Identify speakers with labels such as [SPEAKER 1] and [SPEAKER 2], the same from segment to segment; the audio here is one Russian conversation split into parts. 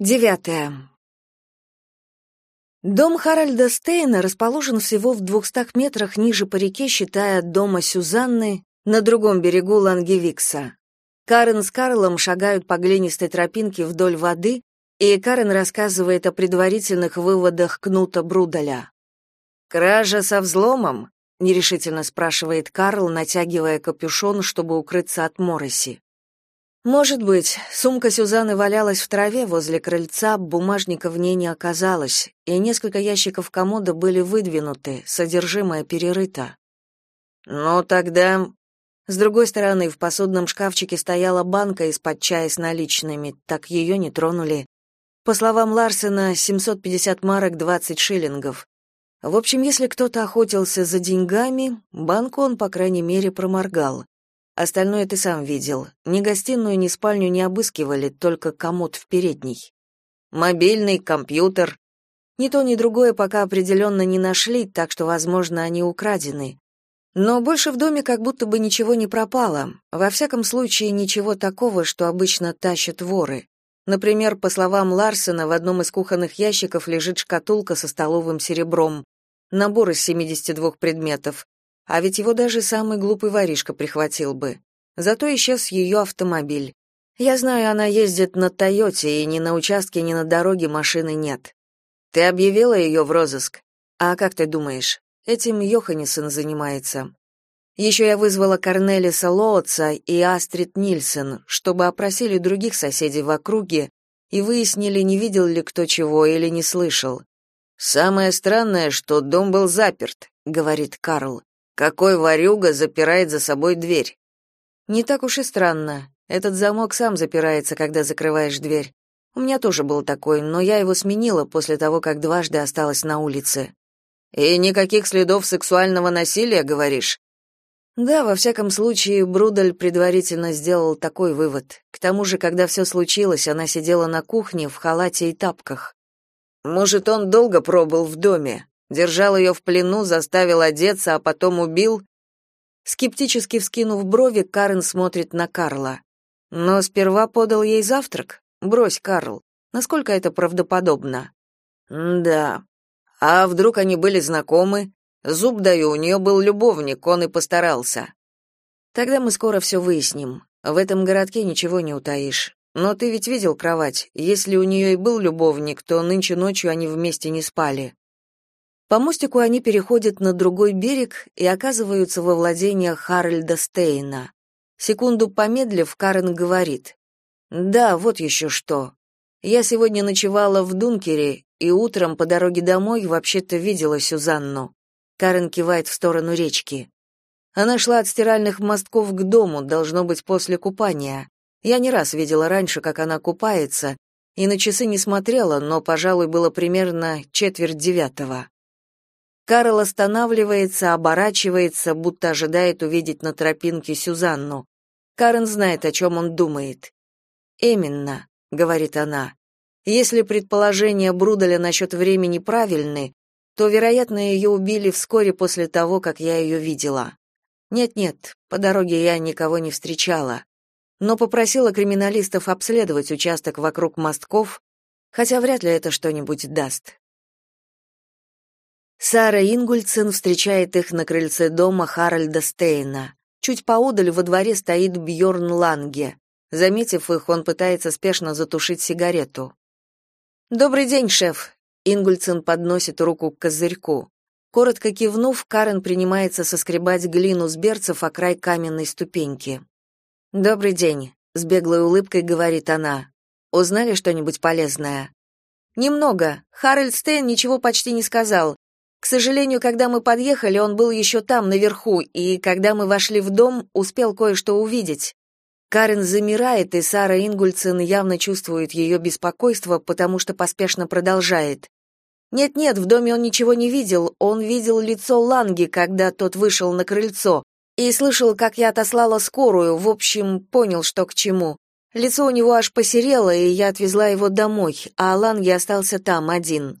[SPEAKER 1] Девятое. Дом Харальда Стейна расположен всего в двухстах метрах ниже по реке, считая дома Сюзанны на другом берегу Лангевикса. Карен с Карлом шагают по глинистой тропинке вдоль воды, и Карен рассказывает о предварительных выводах Кнута Брудаля. «Кража со взломом?» — нерешительно спрашивает Карл, натягивая капюшон, чтобы укрыться от мороси. Может быть, сумка Сюзанны валялась в траве возле крыльца, бумажника в ней не оказалось, и несколько ящиков комода были выдвинуты, содержимое перерыто. Но тогда с другой стороны, в посудном шкафчике стояла банка из-под чая с наличными, так ее не тронули. По словам Ларсена, 750 марок 20 шиллингов. В общем, если кто-то охотился за деньгами, банку он, по крайней мере, проморгал. Остальное ты сам видел. Ни гостиную, ни спальню не обыскивали, только комод в передней. Мобильный, компьютер. Ни то, ни другое пока определенно не нашли, так что, возможно, они украдены. Но больше в доме как будто бы ничего не пропало. Во всяком случае, ничего такого, что обычно тащат воры. Например, по словам Ларсена, в одном из кухонных ящиков лежит шкатулка со столовым серебром, набор из 72 предметов, а ведь его даже самый глупый воришка прихватил бы. Зато исчез ее автомобиль. Я знаю, она ездит на Тойоте, и ни на участке, ни на дороге машины нет. Ты объявила ее в розыск? А как ты думаешь? Этим Йоханнесен занимается. Еще я вызвала Корнелиса Лоотса и Астрид Нильсен, чтобы опросили других соседей в округе и выяснили, не видел ли кто чего или не слышал. «Самое странное, что дом был заперт», — говорит Карл. Какой ворюга запирает за собой дверь? Не так уж и странно. Этот замок сам запирается, когда закрываешь дверь. У меня тоже был такой, но я его сменила после того, как дважды осталась на улице. И никаких следов сексуального насилия, говоришь? Да, во всяком случае, Брудель предварительно сделал такой вывод. К тому же, когда все случилось, она сидела на кухне в халате и тапках. Может, он долго пробыл в доме, Держал ее в плену, заставил одеться, а потом убил. Скептически вскинув брови, Карен смотрит на Карла. Но сперва подал ей завтрак. Брось, Карл. Насколько это правдоподобно? да. А вдруг они были знакомы? Зуб даю, у нее был любовник, он и постарался. Тогда мы скоро все выясним. В этом городке ничего не утаишь. Но ты ведь видел кровать. Если у нее и был любовник, то нынче ночью они вместе не спали. По мостику они переходят на другой берег и оказываются во владениях Харальда Стейна. Секунду помедлив, Карен говорит: "Да, вот еще что. Я сегодня ночевала в Дункере и утром по дороге домой вообще-то видела Сюзанну". Карен кивает в сторону речки. Она шла от стиральных мостков к дому, должно быть, после купания. Я не раз видела раньше, как она купается, и на часы не смотрела, но, пожалуй, было примерно четверть девятого. Карл останавливается, оборачивается, будто ожидает увидеть на тропинке Сюзанну. Карен знает, о чем он думает. «Именно», — говорит она. «Если предположения Бруделя насчет времени правильны, то, вероятно, ее убили вскоре после того, как я ее видела. Нет-нет, по дороге я никого не встречала, но попросила криминалистов обследовать участок вокруг мостков, хотя вряд ли это что-нибудь даст. Сара Ингульцен встречает их на крыльце дома Харальда Стейна. Чуть поодаль во дворе стоит Бьорн Ланге. Заметив их, он пытается спешно затушить сигарету. «Добрый день, шеф!» Ингульцен подносит руку к козырьку. Коротко кивнув, Карен принимается соскребать глину с берцев о край каменной ступеньки. «Добрый день», — с беглой улыбкой говорит она. «Узнали что-нибудь полезное?» «Немного. Харальд Стейн ничего почти не сказал. К сожалению, когда мы подъехали, он был еще там, наверху, и когда мы вошли в дом, успел кое-что увидеть. Карен замирает, и Сара Ингульцен явно чувствует ее беспокойство, потому что поспешно продолжает. Нет-нет, в доме он ничего не видел, он видел лицо Ланги, когда тот вышел на крыльцо, и слышал, как я отослала скорую, в общем, понял, что к чему. Лицо у него аж посерело, и я отвезла его домой, а Ланги остался там один.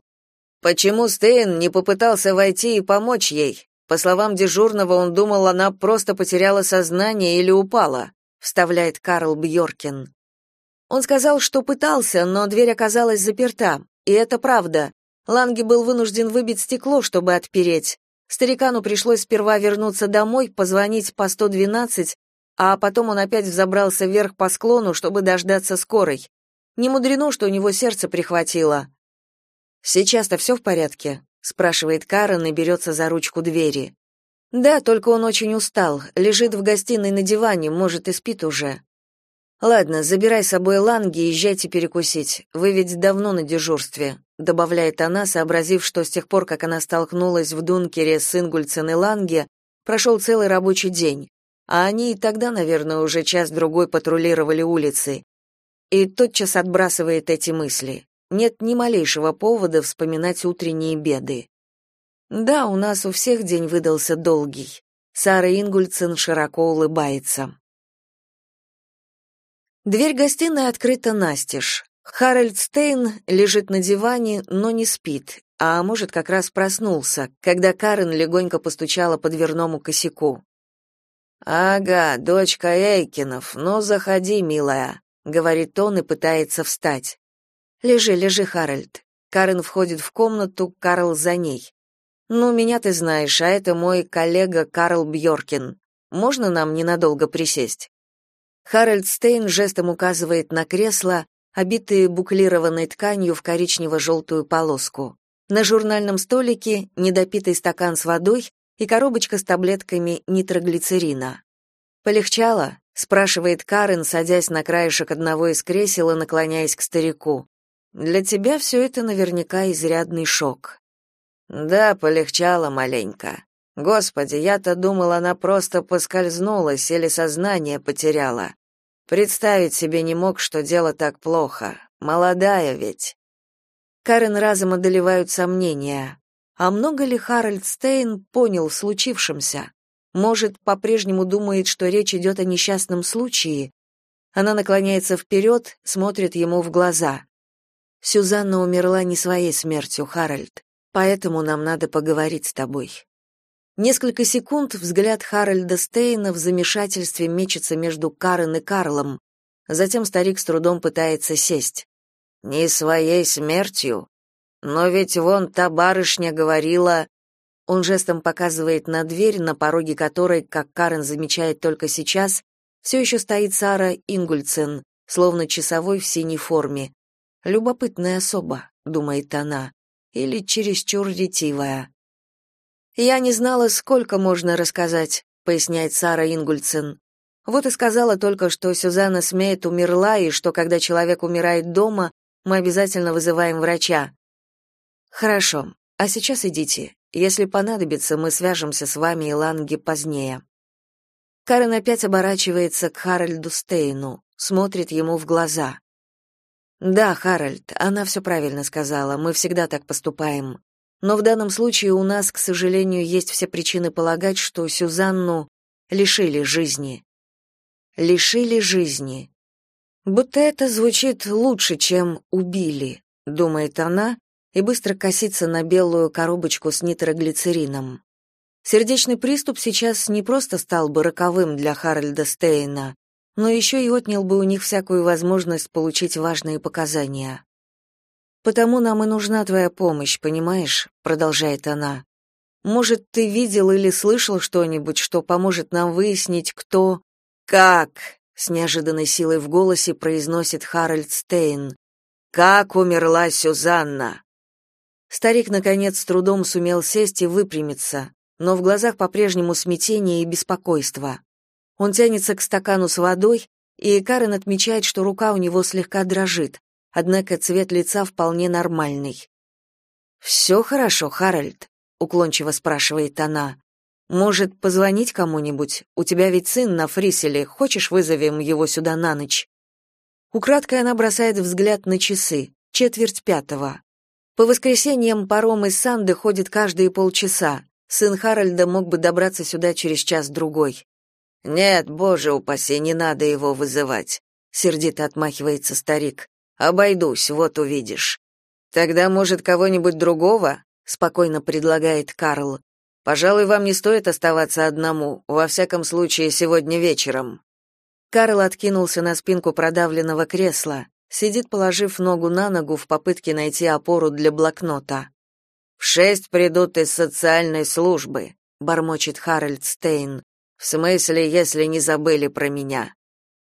[SPEAKER 1] Почему Стейн не попытался войти и помочь ей? По словам дежурного, он думал, она просто потеряла сознание или упала, вставляет Карл Бьоркин. Он сказал, что пытался, но дверь оказалась заперта. И это правда. Ланги был вынужден выбить стекло, чтобы отпереть. Старикану пришлось сперва вернуться домой, позвонить по 112, а потом он опять взобрался вверх по склону, чтобы дождаться скорой. Не мудрено, что у него сердце прихватило. «Сейчас-то все в порядке?» — спрашивает Карен и берется за ручку двери. «Да, только он очень устал, лежит в гостиной на диване, может, и спит уже». Ладно, забирай с собой ланги и езжайте перекусить. Вы ведь давно на дежурстве, добавляет она, сообразив, что с тех пор, как она столкнулась в Дункере с Ингульцен и Ланге, прошел целый рабочий день. А они и тогда, наверное, уже час-другой патрулировали улицы. И тотчас отбрасывает эти мысли. Нет ни малейшего повода вспоминать утренние беды. Да, у нас у всех день выдался долгий. Сара Ингульцен широко улыбается. Дверь гостиной открыта настежь. Харальд Стейн лежит на диване, но не спит, а может, как раз проснулся, когда Карен легонько постучала по дверному косяку. «Ага, дочка Эйкинов, ну заходи, милая», — говорит он и пытается встать. «Лежи, лежи, Харальд». Карен входит в комнату, Карл за ней. «Ну, меня ты знаешь, а это мой коллега Карл Бьоркин. Можно нам ненадолго присесть?» Харальд Стейн жестом указывает на кресло, обитые буклированной тканью в коричнево-желтую полоску. На журнальном столике недопитый стакан с водой и коробочка с таблетками нитроглицерина. «Полегчало?» — спрашивает Карен, садясь на краешек одного из кресел и наклоняясь к старику. «Для тебя все это наверняка изрядный шок». «Да, полегчало маленько. Господи, я-то думал, она просто поскользнулась или сознание потеряла. Представить себе не мог, что дело так плохо. Молодая ведь. Карен разом одолевают сомнения. А много ли Харальд Стейн понял в случившемся? Может, по-прежнему думает, что речь идет о несчастном случае? Она наклоняется вперед, смотрит ему в глаза. Сюзанна умерла не своей смертью, Харальд. Поэтому нам надо поговорить с тобой. Несколько секунд взгляд Харальда Стейна в замешательстве мечется между Карен и Карлом. Затем старик с трудом пытается сесть. «Не своей смертью? Но ведь вон та барышня говорила...» Он жестом показывает на дверь, на пороге которой, как Карен замечает только сейчас, все еще стоит Сара Ингульцен, словно часовой в синей форме. «Любопытная особа», — думает она, — «или чересчур ретивая». Я не знала, сколько можно рассказать, поясняет Сара Ингульцен. Вот и сказала только, что Сюзанна Смейт умерла и что когда человек умирает дома, мы обязательно вызываем врача. Хорошо. А сейчас идите. Если понадобится, мы свяжемся с вами и Ланги позднее. Карен опять оборачивается к Харальду Стейну, смотрит ему в глаза. Да, Харальд, она все правильно сказала. Мы всегда так поступаем. Но в данном случае у нас, к сожалению, есть все причины полагать, что Сюзанну лишили жизни. Лишили жизни. Будто это звучит лучше, чем убили, думает она и быстро косится на белую коробочку с нитроглицерином. Сердечный приступ сейчас не просто стал бы роковым для Харальда Стейна, но еще и отнял бы у них всякую возможность получить важные показания. Потому нам и нужна твоя помощь, понимаешь? продолжает она. Может, ты видел или слышал что-нибудь, что поможет нам выяснить, кто как? с неожиданной силой в голосе произносит Харальд Стейн. Как умерла Сюзанна? Старик наконец с трудом сумел сесть и выпрямиться, но в глазах по-прежнему смятение и беспокойство. Он тянется к стакану с водой, и Карен отмечает, что рука у него слегка дрожит однако цвет лица вполне нормальный. «Все хорошо, Харальд?» — уклончиво спрашивает она. «Может, позвонить кому-нибудь? У тебя ведь сын на Фриселе, хочешь, вызовем его сюда на ночь?» Украдкой она бросает взгляд на часы, четверть пятого. По воскресеньям паром из Санды ходит каждые полчаса. Сын Харальда мог бы добраться сюда через час-другой. «Нет, боже упаси, не надо его вызывать», — сердито отмахивается старик. Обойдусь, вот увидишь. Тогда, может, кого-нибудь другого? спокойно предлагает Карл. Пожалуй, вам не стоит оставаться одному, во всяком случае, сегодня вечером. Карл откинулся на спинку продавленного кресла, сидит, положив ногу на ногу в попытке найти опору для блокнота. «В шесть придут из социальной службы», — бормочет Харальд Стейн. «В смысле, если не забыли про меня?»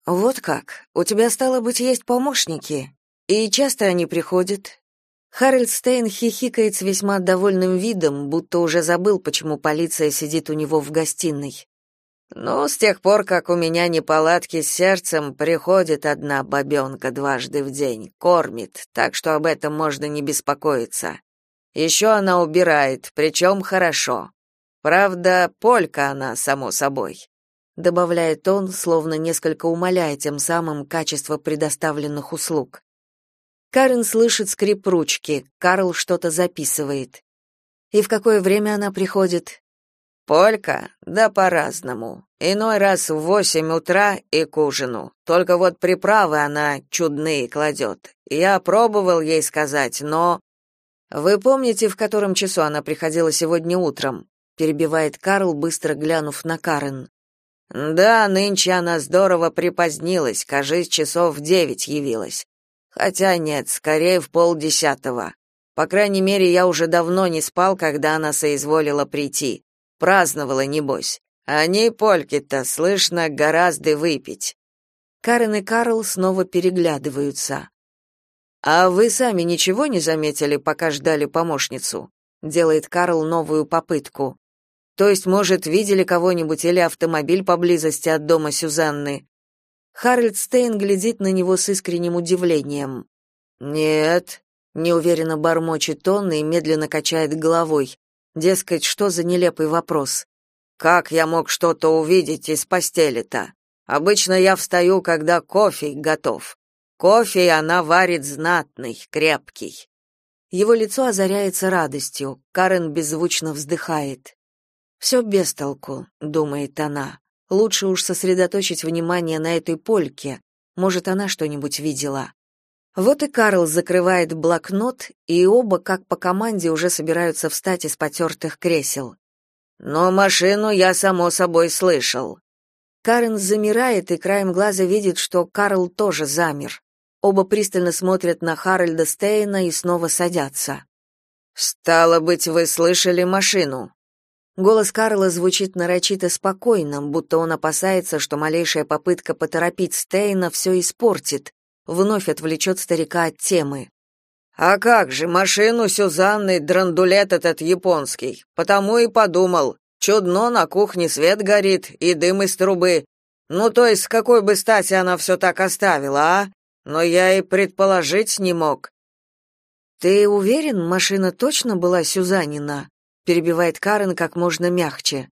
[SPEAKER 1] «Вот как? У тебя, стало быть, есть помощники? И часто они приходят?» Харальд Стейн хихикает с весьма довольным видом, будто уже забыл, почему полиция сидит у него в гостиной. «Ну, с тех пор, как у меня неполадки с сердцем, приходит одна бабенка дважды в день, кормит, так что об этом можно не беспокоиться. Еще она убирает, причем хорошо. Правда, полька она, само собой добавляет он, словно несколько умаляя тем самым качество предоставленных услуг. Карен слышит скрип ручки, Карл что-то записывает. И в какое время она приходит? Полька? Да по-разному. Иной раз в восемь утра и к ужину. Только вот приправы она чудные кладет. Я пробовал ей сказать, но... Вы помните, в котором часу она приходила сегодня утром? Перебивает Карл, быстро глянув на Карен. Да, нынче она здорово припозднилась, кажись, часов в девять явилась. Хотя нет, скорее в полдесятого. По крайней мере, я уже давно не спал, когда она соизволила прийти. Праздновала, небось. Они, польки-то, слышно, гораздо выпить. Карен и Карл снова переглядываются. «А вы сами ничего не заметили, пока ждали помощницу?» Делает Карл новую попытку. То есть, может, видели кого-нибудь или автомобиль поблизости от дома Сюзанны? Харальд Стейн глядит на него с искренним удивлением. Нет, неуверенно бормочет он и медленно качает головой. Дескать, что за нелепый вопрос? Как я мог что-то увидеть из постели-то? Обычно я встаю, когда кофе готов. Кофе она варит знатный, крепкий. Его лицо озаряется радостью. Карен беззвучно вздыхает. «Все без толку», — думает она. «Лучше уж сосредоточить внимание на этой польке. Может, она что-нибудь видела». Вот и Карл закрывает блокнот, и оба, как по команде, уже собираются встать из потертых кресел. «Но машину я, само собой, слышал». Карен замирает и краем глаза видит, что Карл тоже замер. Оба пристально смотрят на Харальда Стейна и снова садятся. «Стало быть, вы слышали машину?» Голос Карла звучит нарочито спокойно, будто он опасается, что малейшая попытка поторопить Стейна все испортит, вновь отвлечет старика от темы. «А как же, машину Сюзанны драндулет этот японский. Потому и подумал. Чудно, на кухне свет горит и дым из трубы. Ну, то есть, с какой бы стати она все так оставила, а? Но я и предположить не мог». «Ты уверен, машина точно была Сюзанина?» Перебивает Карен как можно мягче.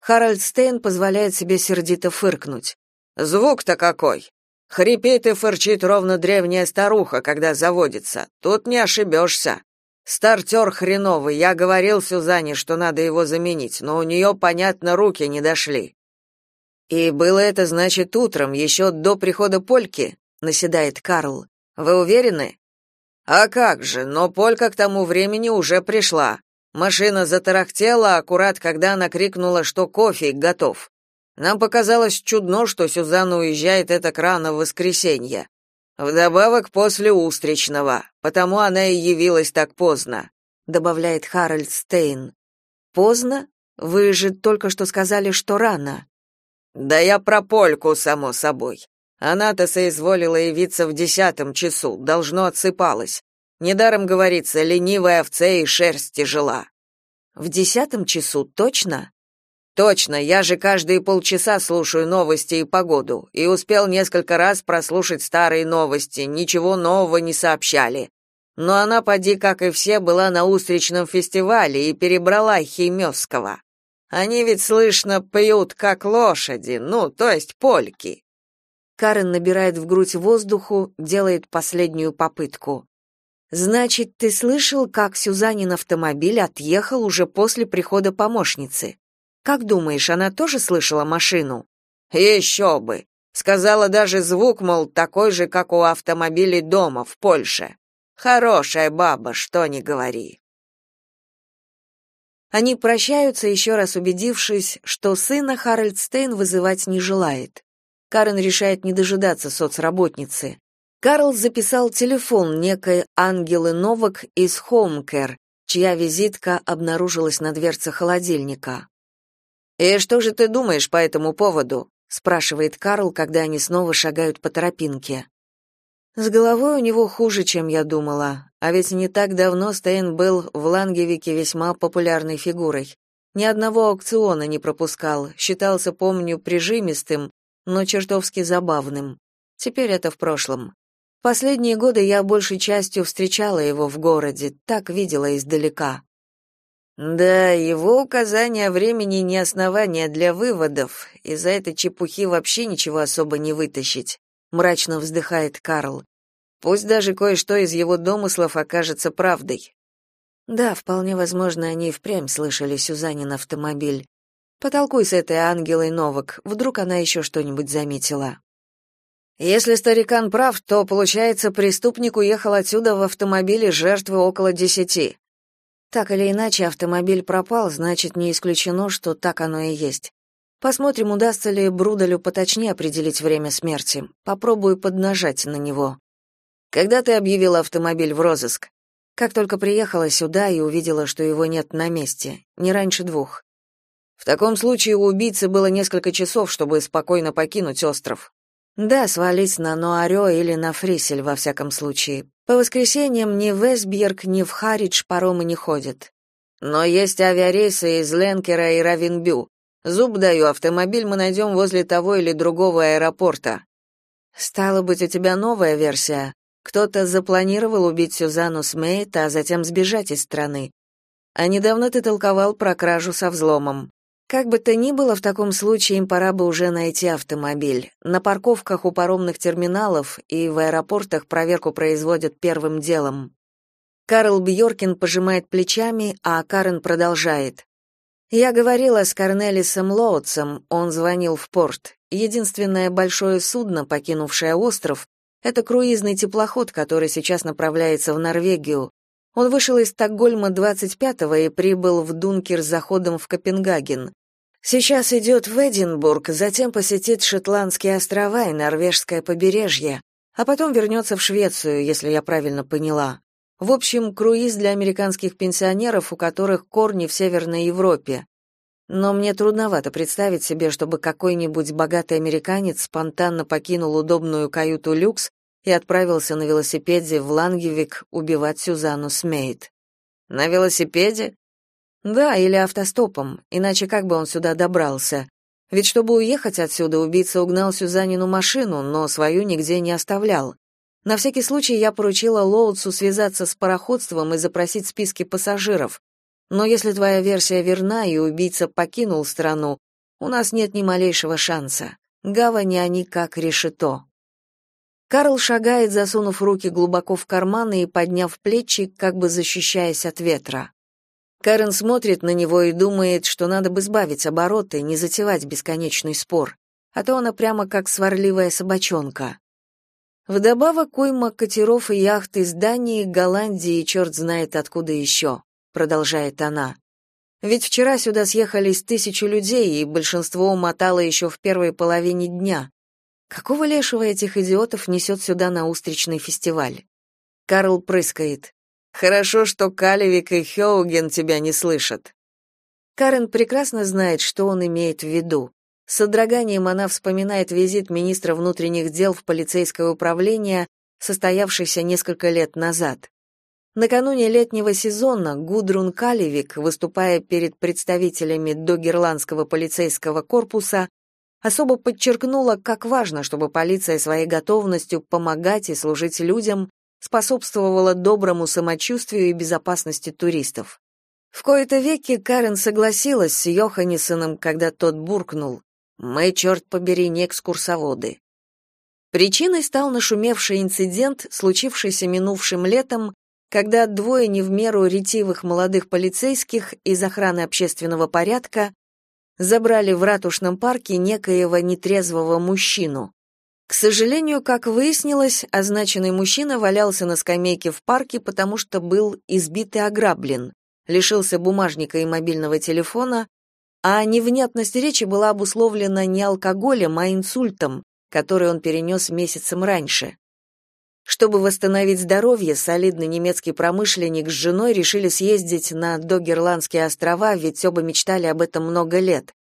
[SPEAKER 1] Харальд Стейн позволяет себе сердито фыркнуть. Звук-то какой! Хрипит и фырчит ровно древняя старуха, когда заводится. Тут не ошибешься. Стартер хреновый. Я говорил Сюзанне, что надо его заменить, но у нее, понятно, руки не дошли. И было это, значит, утром, еще до прихода Польки, наседает Карл. Вы уверены? А как же, но Полька к тому времени уже пришла. Машина затарахтела, аккурат когда она крикнула, что кофе готов. Нам показалось чудно, что Сюзанна уезжает это рано в воскресенье. Вдобавок после устричного, потому она и явилась так поздно, добавляет Харальд Стейн. Поздно? Вы же только что сказали, что рано. Да я про Польку, само собой. Она-то соизволила явиться в десятом часу, должно отсыпалась. Недаром говорится, ленивая овце и шерсть тяжела. В десятом часу точно? Точно, я же каждые полчаса слушаю новости и погоду, и успел несколько раз прослушать старые новости, ничего нового не сообщали. Но она, поди, как и все, была на устричном фестивале и перебрала Химёвского. Они ведь, слышно, пьют, как лошади, ну, то есть польки. Карен набирает в грудь воздуху, делает последнюю попытку. Значит, ты слышал, как Сюзанин автомобиль отъехал уже после прихода помощницы? Как думаешь, она тоже слышала машину? «Еще бы. Сказала даже звук, мол, такой же, как у автомобилей дома в Польше. Хорошая баба, что ни говори. Они прощаются, еще раз убедившись, что сына Харальд Стейн вызывать не желает. Карен решает не дожидаться соцработницы. Карл записал телефон некой Ангелы Новак из Хоумкер, чья визитка обнаружилась на дверце холодильника. «И что же ты думаешь по этому поводу?» — спрашивает Карл, когда они снова шагают по тропинке. С головой у него хуже, чем я думала, а ведь не так давно Стейн был в Лангевике весьма популярной фигурой. Ни одного аукциона не пропускал, считался, помню, прижимистым, но чертовски забавным. Теперь это в прошлом. Последние годы я большей частью встречала его в городе, так видела издалека. Да, его указания времени не основания для выводов, из-за этой чепухи вообще ничего особо не вытащить, мрачно вздыхает Карл. Пусть даже кое-что из его домыслов окажется правдой. Да, вполне возможно, они впрямь слышали Сюзанин автомобиль. Потолкуй с этой Ангелой Новак, вдруг она еще что-нибудь заметила. Если старикан прав, то, получается, преступник уехал отсюда в автомобиле жертвы около десяти. Так или иначе, автомобиль пропал, значит, не исключено, что так оно и есть. Посмотрим, удастся ли Брудалю поточнее определить время смерти. Попробую поднажать на него. Когда ты объявила автомобиль в розыск? Как только приехала сюда и увидела, что его нет на месте, не раньше двух. В таком случае у убийцы было несколько часов, чтобы спокойно покинуть остров. Да, свалить на Ноарео или на Фрисель, во всяком случае. По воскресеньям ни в Эсбьерг, ни в Харидж паромы не ходят. Но есть авиарейсы из Ленкера и Равенбю. Зуб даю, автомобиль мы найдем возле того или другого аэропорта. Стало быть, у тебя новая версия. Кто-то запланировал убить Сюзанну Смейт, а затем сбежать из страны. А недавно ты толковал про кражу со взломом. Как бы то ни было, в таком случае им пора бы уже найти автомобиль. На парковках у паромных терминалов и в аэропортах проверку производят первым делом. Карл Бьоркин пожимает плечами, а Карен продолжает. Я говорила с Корнелисом Лоутсом, он звонил в порт. Единственное большое судно, покинувшее остров, это круизный теплоход, который сейчас направляется в Норвегию. Он вышел из Стокгольма 25-го и прибыл в Дункер с заходом в Копенгаген. Сейчас идет в Эдинбург, затем посетит Шотландские острова и норвежское побережье, а потом вернется в Швецию, если я правильно поняла. В общем, круиз для американских пенсионеров, у которых корни в Северной Европе. Но мне трудновато представить себе, чтобы какой-нибудь богатый американец спонтанно покинул удобную каюту люкс и отправился на велосипеде в Лангевик убивать Сюзанну Смейт. На велосипеде? Да, или автостопом, иначе как бы он сюда добрался? Ведь чтобы уехать отсюда, убийца угнал Сюзанину машину, но свою нигде не оставлял. На всякий случай я поручила Лоутсу связаться с пароходством и запросить списки пассажиров. Но если твоя версия верна и убийца покинул страну, у нас нет ни малейшего шанса. Гавани они как решето. Карл шагает, засунув руки глубоко в карманы и подняв плечи, как бы защищаясь от ветра. Карен смотрит на него и думает, что надо бы сбавить обороты, не затевать бесконечный спор, а то она прямо как сварливая собачонка. Вдобавок уйма катеров и яхт из Дании, Голландии и черт знает откуда еще, продолжает она. Ведь вчера сюда съехались тысячи людей, и большинство умотало еще в первой половине дня. Какого лешего этих идиотов несет сюда на устричный фестиваль? Карл прыскает. Хорошо, что Калевик и Хеоген тебя не слышат. Карен прекрасно знает, что он имеет в виду. С содроганием она вспоминает визит министра внутренних дел в полицейское управление, состоявшийся несколько лет назад. Накануне летнего сезона Гудрун Калевик, выступая перед представителями Догерландского полицейского корпуса, особо подчеркнула, как важно, чтобы полиция своей готовностью помогать и служить людям способствовала доброму самочувствию и безопасности туристов. В кои-то веки Карен согласилась с Йоханнесоном, когда тот буркнул «Мы, черт побери, не экскурсоводы». Причиной стал нашумевший инцидент, случившийся минувшим летом, когда двое не в меру ретивых молодых полицейских из охраны общественного порядка забрали в ратушном парке некоего нетрезвого мужчину. К сожалению, как выяснилось, означенный мужчина валялся на скамейке в парке, потому что был избит и ограблен, лишился бумажника и мобильного телефона, а невнятность речи была обусловлена не алкоголем, а инсультом, который он перенес месяцем раньше. Чтобы восстановить здоровье, солидный немецкий промышленник с женой решили съездить на Догерландские острова, ведь оба мечтали об этом много лет.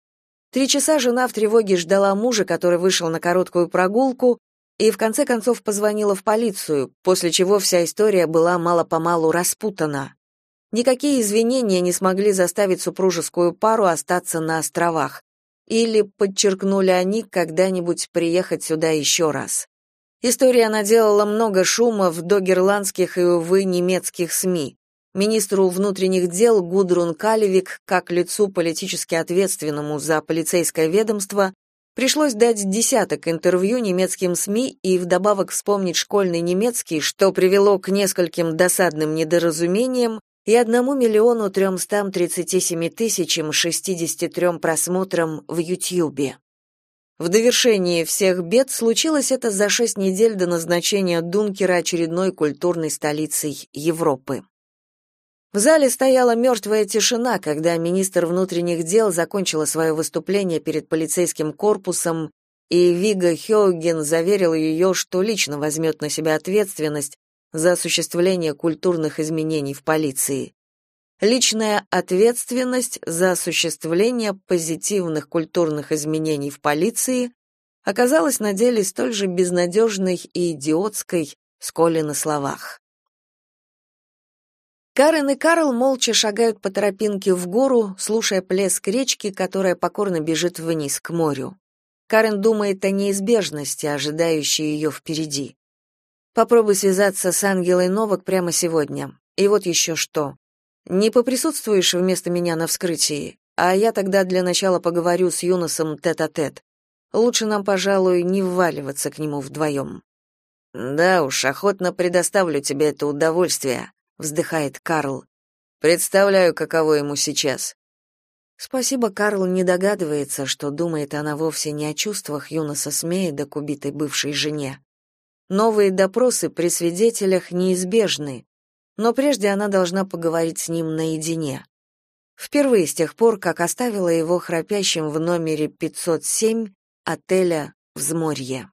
[SPEAKER 1] Три часа жена в тревоге ждала мужа, который вышел на короткую прогулку, и в конце концов позвонила в полицию, после чего вся история была мало-помалу распутана. Никакие извинения не смогли заставить супружескую пару остаться на островах. Или, подчеркнули они, когда-нибудь приехать сюда еще раз. История наделала много шума в догерландских и, увы, немецких СМИ. Министру внутренних дел Гудрун Калевик, как лицу политически ответственному за полицейское ведомство, пришлось дать десяток интервью немецким СМИ и вдобавок вспомнить школьный немецкий, что привело к нескольким досадным недоразумениям и одному миллиону тремстам тридцати семи тысячам шестидесяти трем просмотрам в Ютьюбе. В довершении всех бед случилось это за шесть недель до назначения Дункера очередной культурной столицей Европы. В зале стояла мертвая тишина, когда министр внутренних дел закончила свое выступление перед полицейским корпусом, и Вига Хёген заверил ее, что лично возьмет на себя ответственность за осуществление культурных изменений в полиции личная ответственность за осуществление позитивных культурных изменений в полиции оказалась на деле столь же безнадежной и идиотской, сколь и на словах. Карен и Карл молча шагают по тропинке в гору, слушая плеск речки, которая покорно бежит вниз к морю. Карен думает о неизбежности, ожидающей ее впереди. Попробуй связаться с Ангелой Новак прямо сегодня. И вот еще что. Не поприсутствуешь вместо меня на вскрытии, а я тогда для начала поговорю с Юносом тет-а-тет. Лучше нам, пожалуй, не вваливаться к нему вдвоем». «Да уж, охотно предоставлю тебе это удовольствие», — вздыхает Карл. «Представляю, каково ему сейчас». Спасибо, Карл не догадывается, что думает она вовсе не о чувствах Юноса Смея к убитой бывшей жене. Новые допросы при свидетелях неизбежны, но прежде она должна поговорить с ним наедине. Впервые с тех пор, как оставила его храпящим в номере 507 отеля «Взморье».